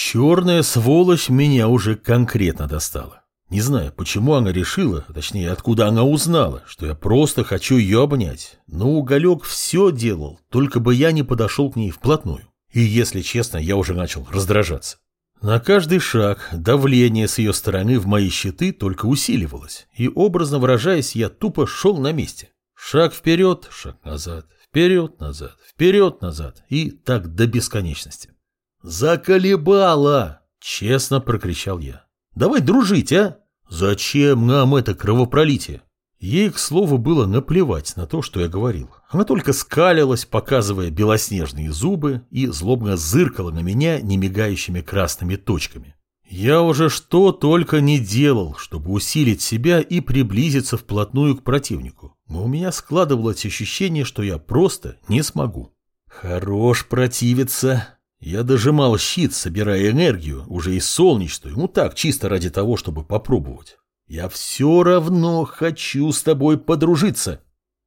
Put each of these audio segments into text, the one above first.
Черная сволочь меня уже конкретно достала. Не знаю, почему она решила, точнее, откуда она узнала, что я просто хочу ее обнять. Но уголек все делал, только бы я не подошел к ней вплотную. И, если честно, я уже начал раздражаться. На каждый шаг давление с ее стороны в мои щиты только усиливалось, и, образно выражаясь, я тупо шел на месте. Шаг вперед, шаг назад, вперед, назад, вперед, назад, и так до бесконечности. «Заколебало!» – честно прокричал я. Давай дружить, а? Зачем нам это кровопролитие? Ей, к слову, было наплевать на то, что я говорил. Она только скалилась, показывая белоснежные зубы, и злобно зыркала на меня немигающими красными точками. Я уже что только не делал, чтобы усилить себя и приблизиться вплотную к противнику. Но у меня складывалось ощущение, что я просто не смогу. Хорош противиться, я дожимал щит, собирая энергию, уже и солнечную, ну так, чисто ради того, чтобы попробовать. Я все равно хочу с тобой подружиться.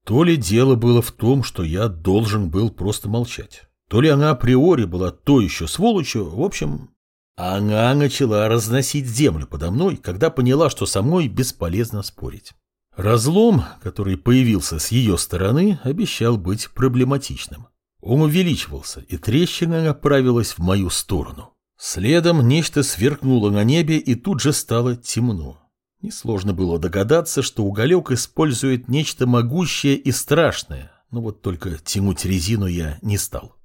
То ли дело было в том, что я должен был просто молчать, то ли она априори была то еще сволочью, в общем... Она начала разносить землю подо мной, когда поняла, что со мной бесполезно спорить. Разлом, который появился с ее стороны, обещал быть проблематичным. Он увеличивался, и трещина направилась в мою сторону. Следом нечто сверкнуло на небе, и тут же стало темно. Несложно было догадаться, что уголек использует нечто могущее и страшное, но вот только тянуть резину я не стал.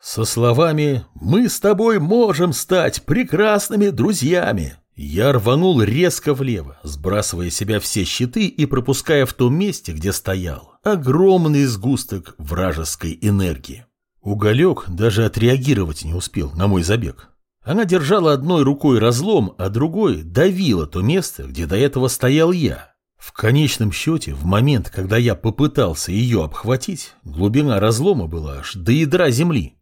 Со словами «Мы с тобой можем стать прекрасными друзьями» я рванул резко влево, сбрасывая себя все щиты и пропуская в том месте, где стоял огромный сгусток вражеской энергии. Уголек даже отреагировать не успел на мой забег. Она держала одной рукой разлом, а другой давила то место, где до этого стоял я. В конечном счете, в момент, когда я попытался ее обхватить, глубина разлома была аж до ядра земли.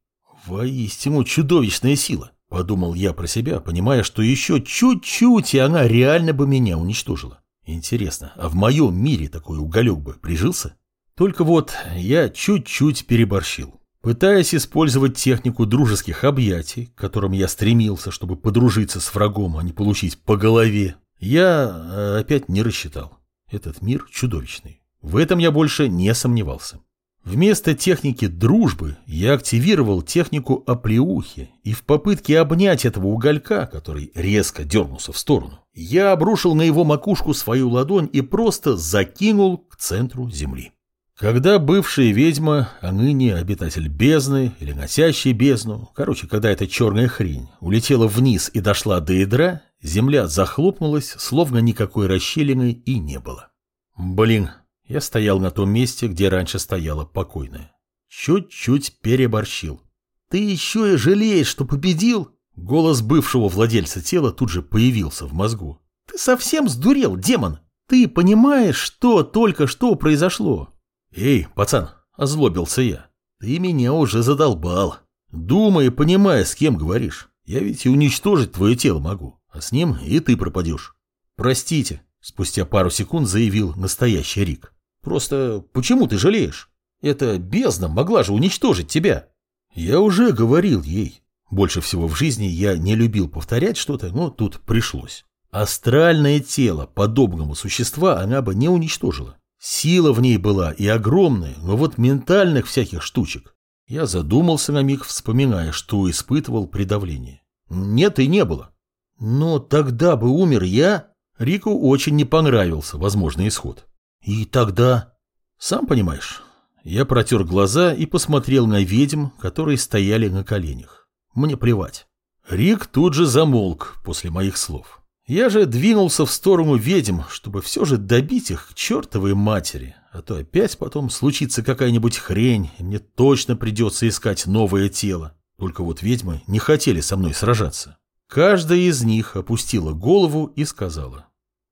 Воистину чудовищная сила, подумал я про себя, понимая, что еще чуть-чуть, и она реально бы меня уничтожила. Интересно, а в моем мире такой уголек бы прижился? Только вот я чуть-чуть переборщил. Пытаясь использовать технику дружеских объятий, к которым я стремился, чтобы подружиться с врагом, а не получить по голове, я э, опять не рассчитал. Этот мир чудовищный. В этом я больше не сомневался. Вместо техники дружбы я активировал технику оплеухи, и в попытке обнять этого уголька, который резко дернулся в сторону, я обрушил на его макушку свою ладонь и просто закинул к центру земли. Когда бывшая ведьма, а ныне обитатель бездны или носящий бездну, короче, когда эта черная хрень улетела вниз и дошла до ядра, земля захлопнулась, словно никакой расщелины и не было. Блин, я стоял на том месте, где раньше стояла покойная. Чуть-чуть переборщил. «Ты еще и жалеешь, что победил?» Голос бывшего владельца тела тут же появился в мозгу. «Ты совсем сдурел, демон! Ты понимаешь, что только что произошло? «Эй, пацан!» – озлобился я. «Ты меня уже задолбал. Думай и понимай, с кем говоришь. Я ведь и уничтожить твое тело могу, а с ним и ты пропадешь». «Простите», – спустя пару секунд заявил настоящий Рик. «Просто почему ты жалеешь? Эта бездна могла же уничтожить тебя». «Я уже говорил ей». Больше всего в жизни я не любил повторять что-то, но тут пришлось. Астральное тело подобного существа она бы не уничтожила. Сила в ней была и огромная, но вот ментальных всяких штучек. Я задумался на миг, вспоминая, что испытывал при давлении. Нет и не было. Но тогда бы умер я. Рику очень не понравился возможный исход. И тогда... Сам понимаешь, я протер глаза и посмотрел на ведьм, которые стояли на коленях. Мне плевать. Рик тут же замолк после моих слов. Я же двинулся в сторону ведьм, чтобы все же добить их к чертовой матери, а то опять потом случится какая-нибудь хрень, и мне точно придется искать новое тело. Только вот ведьмы не хотели со мной сражаться. Каждая из них опустила голову и сказала.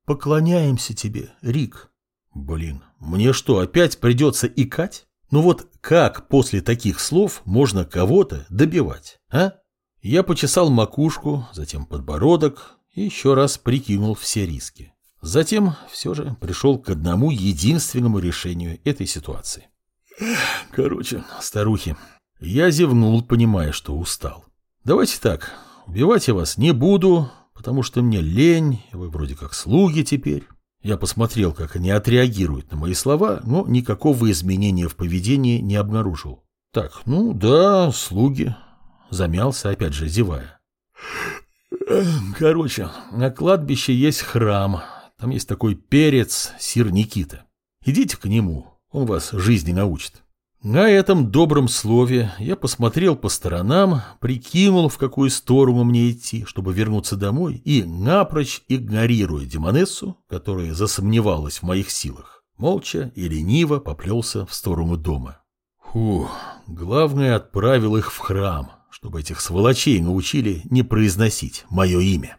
«Поклоняемся тебе, Рик». Блин, мне что, опять придется икать? Ну вот как после таких слов можно кого-то добивать, а? Я почесал макушку, затем подбородок, и еще раз прикинул все риски. Затем все же пришел к одному единственному решению этой ситуации. Короче, старухи, я зевнул, понимая, что устал. Давайте так, убивать я вас не буду, потому что мне лень, вы вроде как слуги теперь. Я посмотрел, как они отреагируют на мои слова, но никакого изменения в поведении не обнаружил. Так, ну да, слуги. Замялся, опять же, зевая. Короче, на кладбище есть храм. Там есть такой перец, сир Никита. Идите к нему, он вас жизни научит. На этом добром слове я посмотрел по сторонам, прикинул, в какую сторону мне идти, чтобы вернуться домой, и, напрочь игнорируя Демонессу, которая засомневалась в моих силах, молча и лениво поплелся в сторону дома. Фу, главное, отправил их в храм, чтобы этих сволочей научили не произносить мое имя.